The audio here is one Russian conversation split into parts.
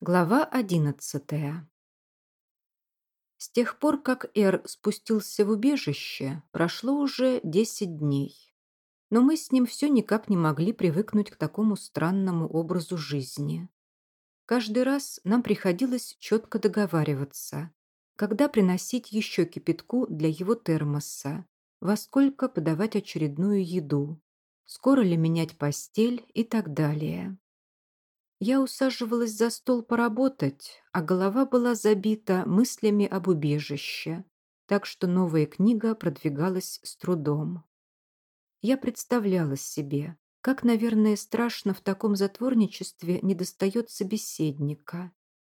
Глава одиннадцатая С тех пор, как Эр спустился в убежище, прошло уже десять дней. Но мы с ним все никак не могли привыкнуть к такому странному образу жизни. Каждый раз нам приходилось четко договариваться, когда приносить еще кипятку для его термоса, во сколько подавать очередную еду, скоро ли менять постель и так далее. Я усаживалась за стол поработать, а голова была забита мыслями об убежище, так что новая книга продвигалась с трудом. Я представляла себе, как, наверное, страшно в таком затворничестве недостает собеседника,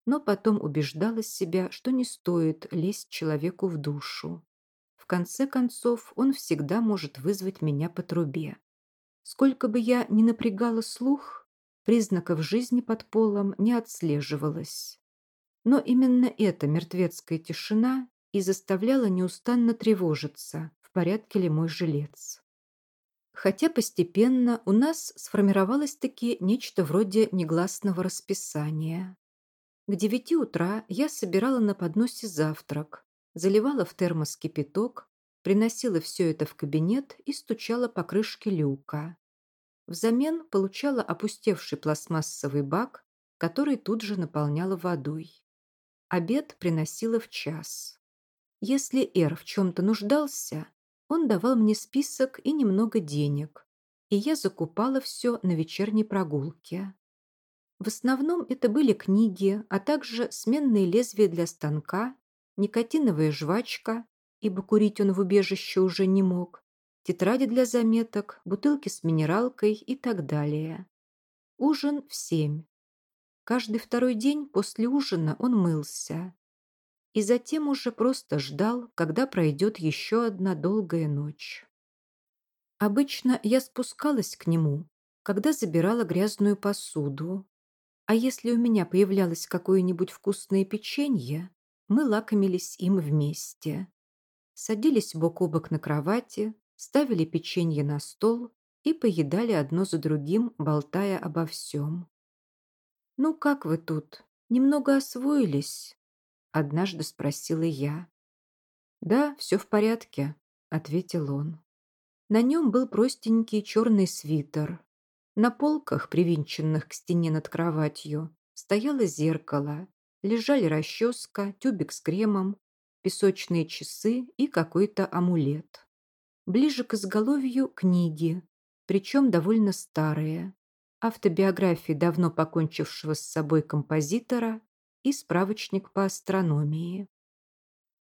но потом убеждала себя, что не стоит лезть человеку в душу. В конце концов, он всегда может вызвать меня по трубе. Сколько бы я ни напрягала слух, Признаков жизни под полом не отслеживалось. Но именно эта мертвецкая тишина и заставляла неустанно тревожиться, в порядке ли мой жилец. Хотя постепенно у нас сформировалось-таки нечто вроде негласного расписания. К девяти утра я собирала на подносе завтрак, заливала в термос кипяток, приносила все это в кабинет и стучала по крышке люка. Взамен получала опустевший пластмассовый бак, который тут же наполняла водой. Обед приносила в час. Если Эр в чем-то нуждался, он давал мне список и немного денег, и я закупала все на вечерней прогулке. В основном это были книги, а также сменные лезвия для станка, никотиновая жвачка, ибо курить он в убежище уже не мог, тетради для заметок, бутылки с минералкой и так далее. Ужин в семь. Каждый второй день после ужина он мылся. И затем уже просто ждал, когда пройдет еще одна долгая ночь. Обычно я спускалась к нему, когда забирала грязную посуду. А если у меня появлялось какое-нибудь вкусное печенье, мы лакомились им вместе. Садились бок о бок на кровати, ставили печенье на стол и поедали одно за другим, болтая обо всем. «Ну как вы тут? Немного освоились?» Однажды спросила я. «Да, все в порядке», — ответил он. На нем был простенький черный свитер. На полках, привинченных к стене над кроватью, стояло зеркало, лежали расческа, тюбик с кремом, песочные часы и какой-то амулет. Ближе к изголовью книги, причем довольно старые. Автобиографии давно покончившего с собой композитора и справочник по астрономии.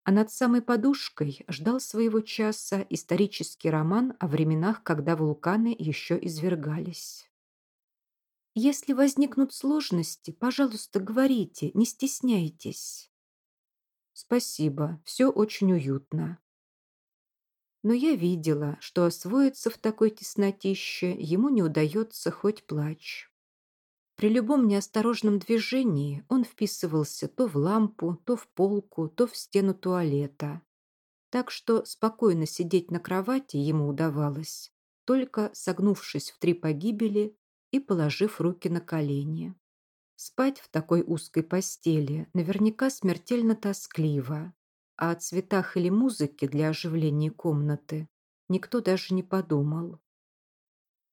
А над самой подушкой ждал своего часа исторический роман о временах, когда вулканы еще извергались. «Если возникнут сложности, пожалуйста, говорите, не стесняйтесь». «Спасибо, все очень уютно», но я видела, что освоиться в такой теснотище ему не удается хоть плачь. При любом неосторожном движении он вписывался то в лампу, то в полку, то в стену туалета. Так что спокойно сидеть на кровати ему удавалось, только согнувшись в три погибели и положив руки на колени. Спать в такой узкой постели наверняка смертельно тоскливо, а о цветах или музыке для оживления комнаты никто даже не подумал.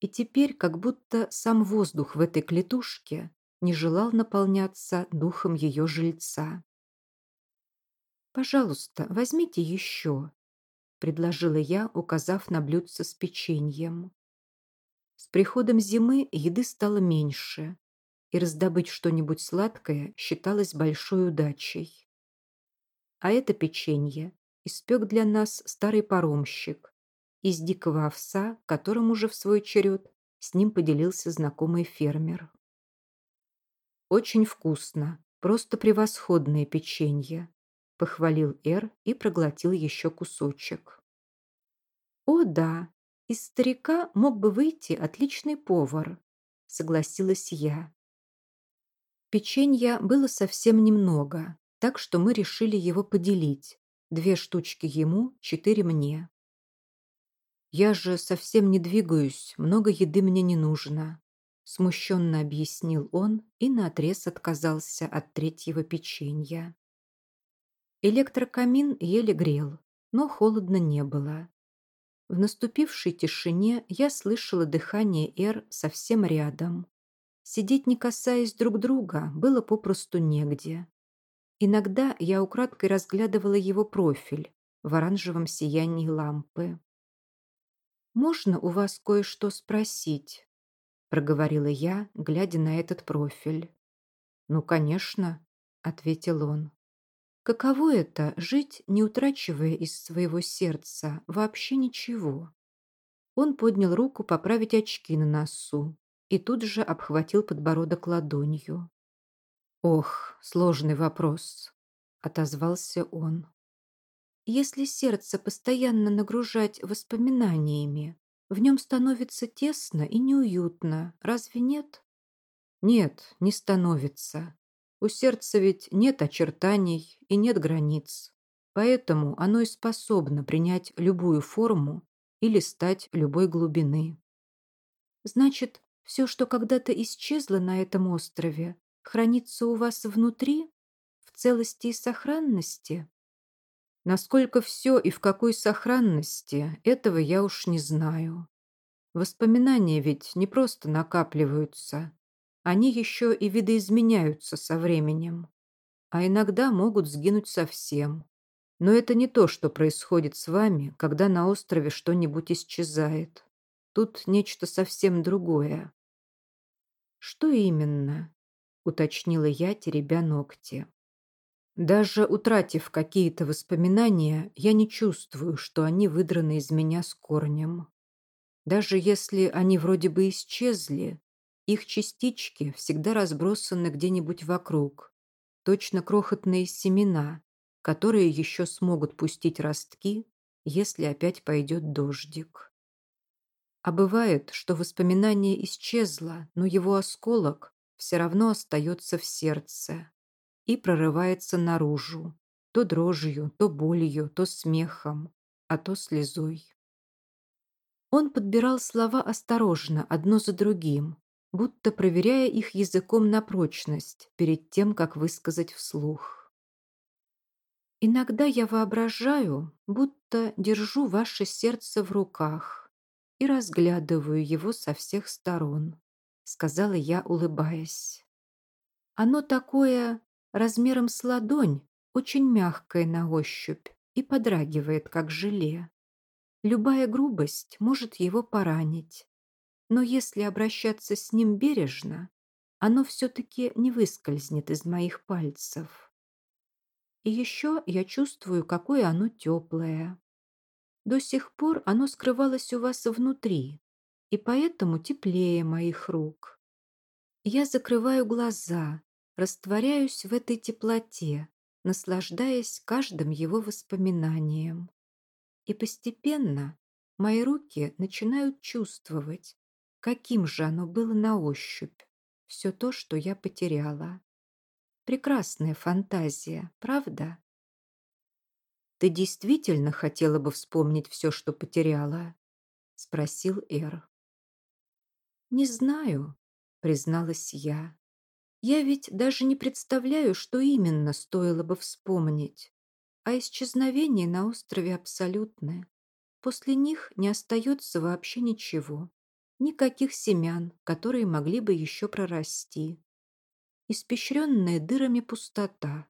И теперь как будто сам воздух в этой клетушке не желал наполняться духом ее жильца. «Пожалуйста, возьмите еще», — предложила я, указав на блюдце с печеньем. С приходом зимы еды стало меньше, и раздобыть что-нибудь сладкое считалось большой удачей. А это печенье испек для нас старый паромщик из дикого овса, которым уже в свой черед с ним поделился знакомый фермер. «Очень вкусно, просто превосходное печенье», — похвалил Эр и проглотил еще кусочек. «О, да, из старика мог бы выйти отличный повар», — согласилась я. Печенья было совсем немного, так что мы решили его поделить. Две штучки ему, четыре мне. Я же совсем не двигаюсь, много еды мне не нужно. смущенно объяснил он и наотрез отказался от третьего печенья. Электрокамин еле грел, но холодно не было. В наступившей тишине я слышала дыхание Эр совсем рядом. Сидеть не касаясь друг друга было попросту негде. Иногда я украдкой разглядывала его профиль в оранжевом сиянии лампы. «Можно у вас кое-что спросить?» проговорила я, глядя на этот профиль. «Ну, конечно», — ответил он. «Каково это — жить, не утрачивая из своего сердца вообще ничего?» Он поднял руку поправить очки на носу и тут же обхватил подбородок ладонью. «Ох, сложный вопрос», — отозвался он. «Если сердце постоянно нагружать воспоминаниями, в нем становится тесно и неуютно, разве нет? Нет, не становится. У сердца ведь нет очертаний и нет границ. Поэтому оно и способно принять любую форму или стать любой глубины. Значит, все, что когда-то исчезло на этом острове, хранится у вас внутри, в целости и сохранности? Насколько все и в какой сохранности, этого я уж не знаю. Воспоминания ведь не просто накапливаются. Они еще и видоизменяются со временем. А иногда могут сгинуть совсем. Но это не то, что происходит с вами, когда на острове что-нибудь исчезает. Тут нечто совсем другое. «Что именно?» — уточнила я, теребя ногти. Даже утратив какие-то воспоминания, я не чувствую, что они выдраны из меня с корнем. Даже если они вроде бы исчезли, их частички всегда разбросаны где-нибудь вокруг, точно крохотные семена, которые еще смогут пустить ростки, если опять пойдет дождик. А бывает, что воспоминание исчезло, но его осколок все равно остается в сердце и прорывается наружу, то дрожью, то болью, то смехом, а то слезой. Он подбирал слова осторожно, одно за другим, будто проверяя их языком на прочность перед тем, как высказать вслух. «Иногда я воображаю, будто держу ваше сердце в руках и разглядываю его со всех сторон», сказала я, улыбаясь. «Оно такое размером с ладонь, очень мягкое на ощупь и подрагивает, как желе. Любая грубость может его поранить. Но если обращаться с ним бережно, оно все-таки не выскользнет из моих пальцев. И еще я чувствую, какое оно теплое. До сих пор оно скрывалось у вас внутри, и поэтому теплее моих рук. Я закрываю глаза растворяюсь в этой теплоте, наслаждаясь каждым его воспоминанием. И постепенно мои руки начинают чувствовать, каким же оно было на ощупь, все то, что я потеряла. Прекрасная фантазия, правда? «Ты действительно хотела бы вспомнить все, что потеряла?» — спросил Эр. «Не знаю», — призналась я. Я ведь даже не представляю, что именно стоило бы вспомнить. А исчезновения на острове абсолютное. После них не остается вообще ничего. Никаких семян, которые могли бы еще прорасти. Испещренная дырами пустота.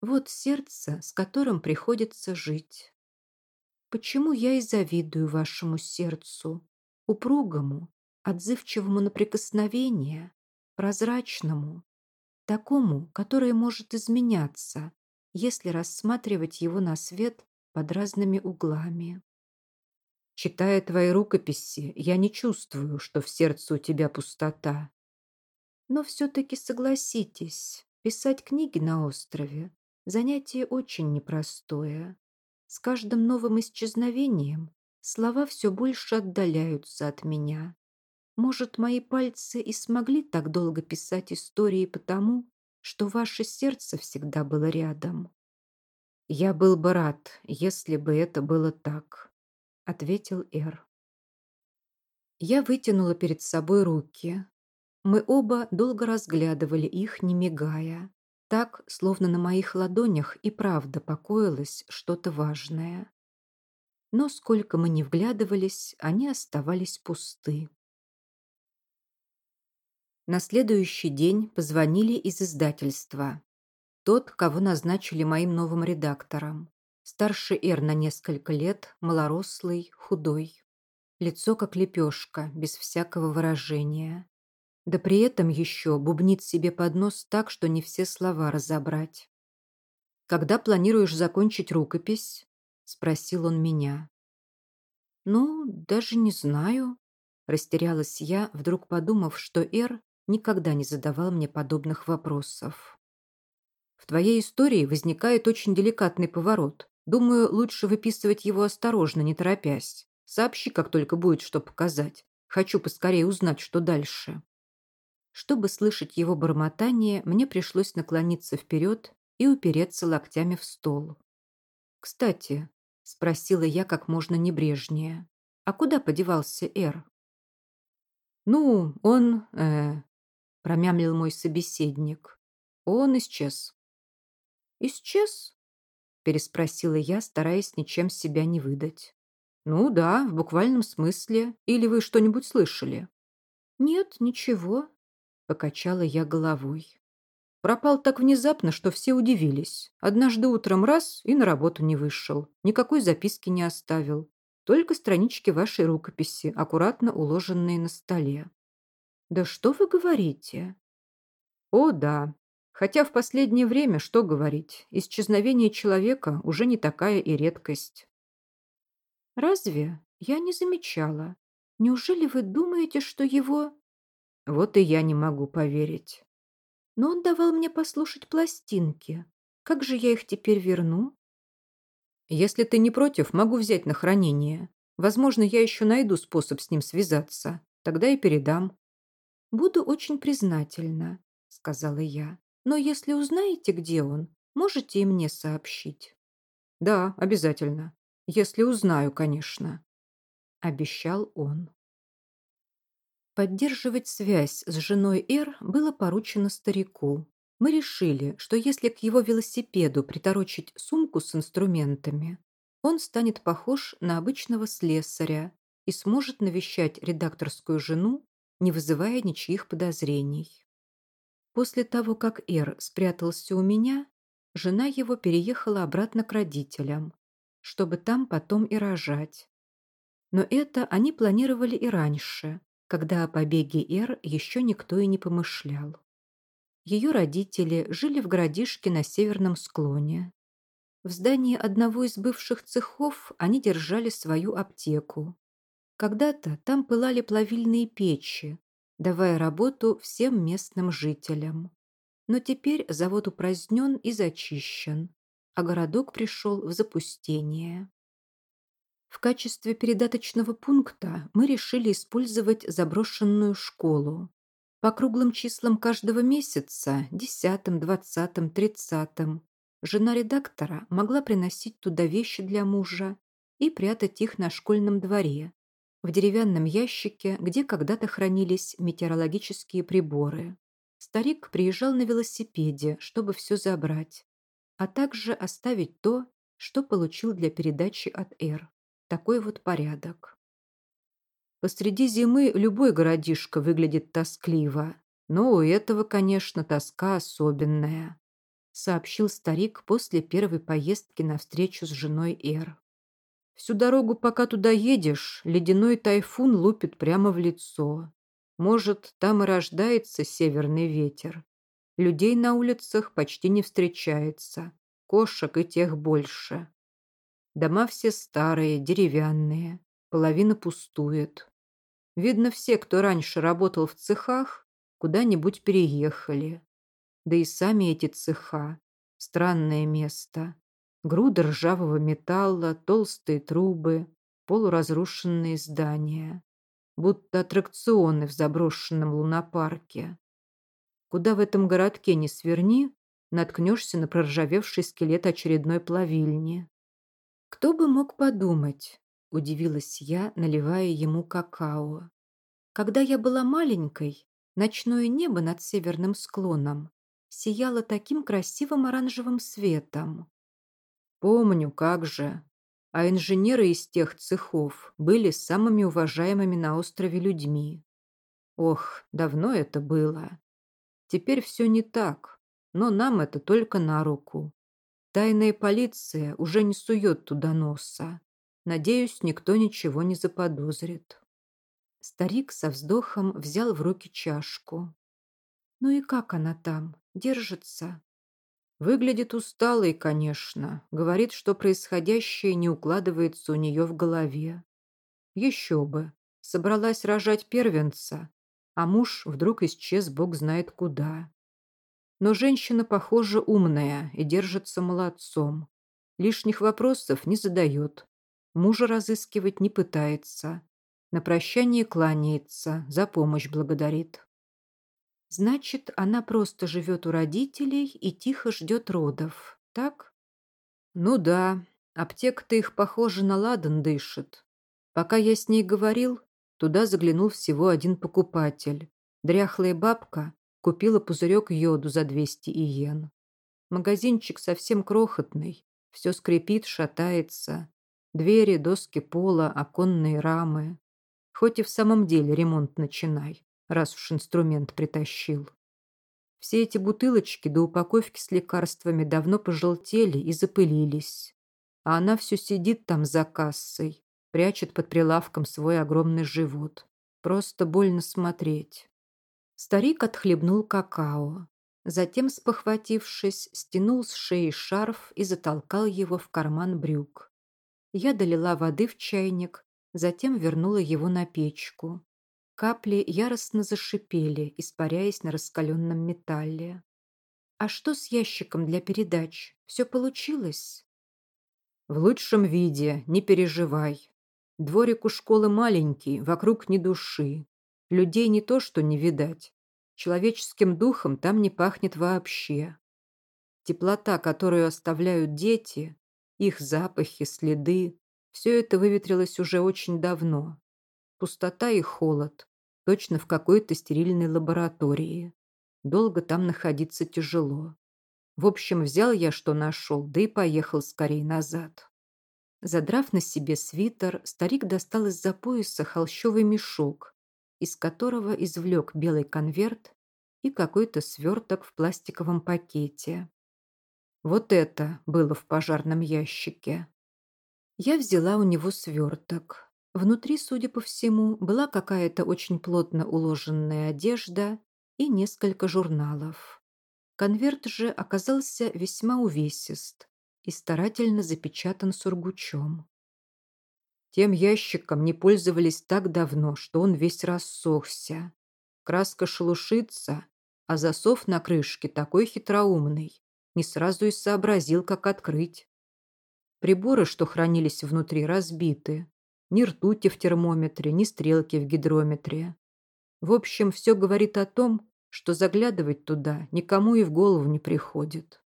Вот сердце, с которым приходится жить. Почему я и завидую вашему сердцу, упругому, отзывчивому на прикосновение, прозрачному, такому, которое может изменяться, если рассматривать его на свет под разными углами. Читая твои рукописи, я не чувствую, что в сердце у тебя пустота. Но все-таки согласитесь, писать книги на острове – занятие очень непростое. С каждым новым исчезновением слова все больше отдаляются от меня. Может, мои пальцы и смогли так долго писать истории потому, что ваше сердце всегда было рядом. Я был бы рад, если бы это было так, ответил Эр. Я вытянула перед собой руки. Мы оба долго разглядывали их, не мигая. Так, словно на моих ладонях и правда покоилось что-то важное. Но сколько мы не вглядывались, они оставались пусты. На следующий день позвонили из издательства. Тот, кого назначили моим новым редактором. Старше Эр на несколько лет, малорослый, худой. Лицо как лепешка, без всякого выражения. Да при этом еще бубнит себе под нос так, что не все слова разобрать. «Когда планируешь закончить рукопись?» – спросил он меня. «Ну, даже не знаю», – растерялась я, вдруг подумав, что Эр никогда не задавал мне подобных вопросов. «В твоей истории возникает очень деликатный поворот. Думаю, лучше выписывать его осторожно, не торопясь. Сообщи, как только будет что показать. Хочу поскорее узнать, что дальше». Чтобы слышать его бормотание, мне пришлось наклониться вперед и упереться локтями в стол. «Кстати», — спросила я как можно небрежнее, «а куда подевался Эр?» «Ну, он, э, — промямлил мой собеседник. Он исчез. «Исчез?» — переспросила я, стараясь ничем себя не выдать. «Ну да, в буквальном смысле. Или вы что-нибудь слышали?» «Нет, ничего», Покачала я головой. Пропал так внезапно, что все удивились. Однажды утром раз и на работу не вышел. Никакой записки не оставил. Только странички вашей рукописи, аккуратно уложенные на столе. Да что вы говорите? О, да. Хотя в последнее время, что говорить, исчезновение человека уже не такая и редкость. Разве? Я не замечала. Неужели вы думаете, что его... Вот и я не могу поверить. Но он давал мне послушать пластинки. Как же я их теперь верну? Если ты не против, могу взять на хранение. Возможно, я еще найду способ с ним связаться. Тогда и передам. Буду очень признательна, сказала я. Но если узнаете, где он, можете и мне сообщить. Да, обязательно. Если узнаю, конечно. Обещал он. Поддерживать связь с женой Эр было поручено старику. Мы решили, что если к его велосипеду приторочить сумку с инструментами, он станет похож на обычного слесаря и сможет навещать редакторскую жену, не вызывая ничьих подозрений. После того, как Эр спрятался у меня, жена его переехала обратно к родителям, чтобы там потом и рожать. Но это они планировали и раньше, когда о побеге Эр еще никто и не помышлял. Ее родители жили в городишке на северном склоне. В здании одного из бывших цехов они держали свою аптеку. Когда-то там пылали плавильные печи, давая работу всем местным жителям. Но теперь завод упразднен и зачищен, а городок пришел в запустение. В качестве передаточного пункта мы решили использовать заброшенную школу. По круглым числам каждого месяца, десятым, двадцатым, тридцатым, жена редактора могла приносить туда вещи для мужа и прятать их на школьном дворе, в деревянном ящике, где когда-то хранились метеорологические приборы. Старик приезжал на велосипеде, чтобы все забрать, а также оставить то, что получил для передачи от Р. Такой вот порядок. Посреди зимы любой городишко выглядит тоскливо, но у этого, конечно, тоска особенная, сообщил старик после первой поездки на встречу с женой Эр. Всю дорогу, пока туда едешь, ледяной тайфун лупит прямо в лицо. Может, там и рождается северный ветер. Людей на улицах почти не встречается, кошек и тех больше. Дома все старые, деревянные, половина пустует. Видно, все, кто раньше работал в цехах, куда-нибудь переехали. Да и сами эти цеха – странное место. Груды ржавого металла, толстые трубы, полуразрушенные здания. Будто аттракционы в заброшенном лунопарке. Куда в этом городке не сверни, наткнешься на проржавевший скелет очередной плавильни. «Кто бы мог подумать?» – удивилась я, наливая ему какао. «Когда я была маленькой, Ночное небо над северным склоном сияло таким красивым оранжевым светом. Помню, как же. А инженеры из тех цехов были самыми уважаемыми на острове людьми. Ох, давно это было. Теперь все не так, но нам это только на руку. Тайная полиция уже не сует туда носа. Надеюсь, никто ничего не заподозрит. Старик со вздохом взял в руки чашку. Ну и как она там? Держится? Выглядит усталой, конечно. Говорит, что происходящее не укладывается у нее в голове. Еще бы. Собралась рожать первенца, а муж вдруг исчез бог знает куда. Но женщина, похоже, умная и держится молодцом. Лишних вопросов не задает. Мужа разыскивать не пытается. На прощание кланяется, за помощь благодарит. Значит, она просто живет у родителей и тихо ждет родов, так? Ну да, аптека-то их, похоже, на ладан дышит. Пока я с ней говорил, туда заглянул всего один покупатель. Дряхлая бабка купила пузырек йоду за 200 иен. Магазинчик совсем крохотный, все скрипит, шатается. Двери, доски пола, оконные рамы. Хоть и в самом деле ремонт начинай, раз уж инструмент притащил. Все эти бутылочки до упаковки с лекарствами давно пожелтели и запылились. А она все сидит там за кассой, прячет под прилавком свой огромный живот. Просто больно смотреть. Старик отхлебнул какао. Затем, спохватившись, стянул с шеи шарф и затолкал его в карман брюк. Я долила воды в чайник, затем вернула его на печку. Капли яростно зашипели, испаряясь на раскаленном металле. «А что с ящиком для передач? Все получилось?» «В лучшем виде, не переживай. Дворик у школы маленький, вокруг ни души. Людей не то что не видать. Человеческим духом там не пахнет вообще. Теплота, которую оставляют дети, их запахи, следы, все это выветрилось уже очень давно. Пустота и холод. Точно в какой-то стерильной лаборатории. Долго там находиться тяжело. В общем, взял я, что нашел, да и поехал скорее назад. Задрав на себе свитер, старик достал из-за пояса холщовый мешок, из которого извлек белый конверт и какой-то сверток в пластиковом пакете. Вот это было в пожарном ящике. Я взяла у него сверток. Внутри, судя по всему, была какая-то очень плотно уложенная одежда и несколько журналов. Конверт же оказался весьма увесист и старательно запечатан сургучом. Тем ящиком не пользовались так давно, что он весь рассохся. Краска шелушится, а засов на крышке такой хитроумный. Не сразу и сообразил, как открыть. Приборы, что хранились внутри, разбиты. Ни ртути в термометре, ни стрелки в гидрометре. В общем, все говорит о том, что заглядывать туда никому и в голову не приходит.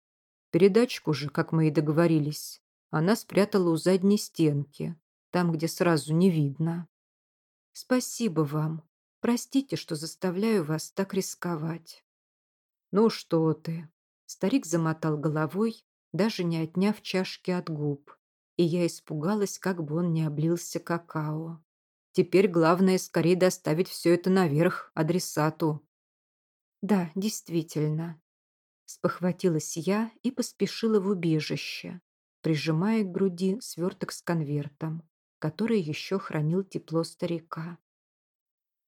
Передачку же, как мы и договорились, она спрятала у задней стенки, там, где сразу не видно. Спасибо вам. Простите, что заставляю вас так рисковать. Ну что ты? Старик замотал головой даже не отняв чашки от губ, и я испугалась, как бы он не облился какао. Теперь главное скорее доставить все это наверх, адресату. Да, действительно. Спохватилась я и поспешила в убежище, прижимая к груди сверток с конвертом, который еще хранил тепло старика.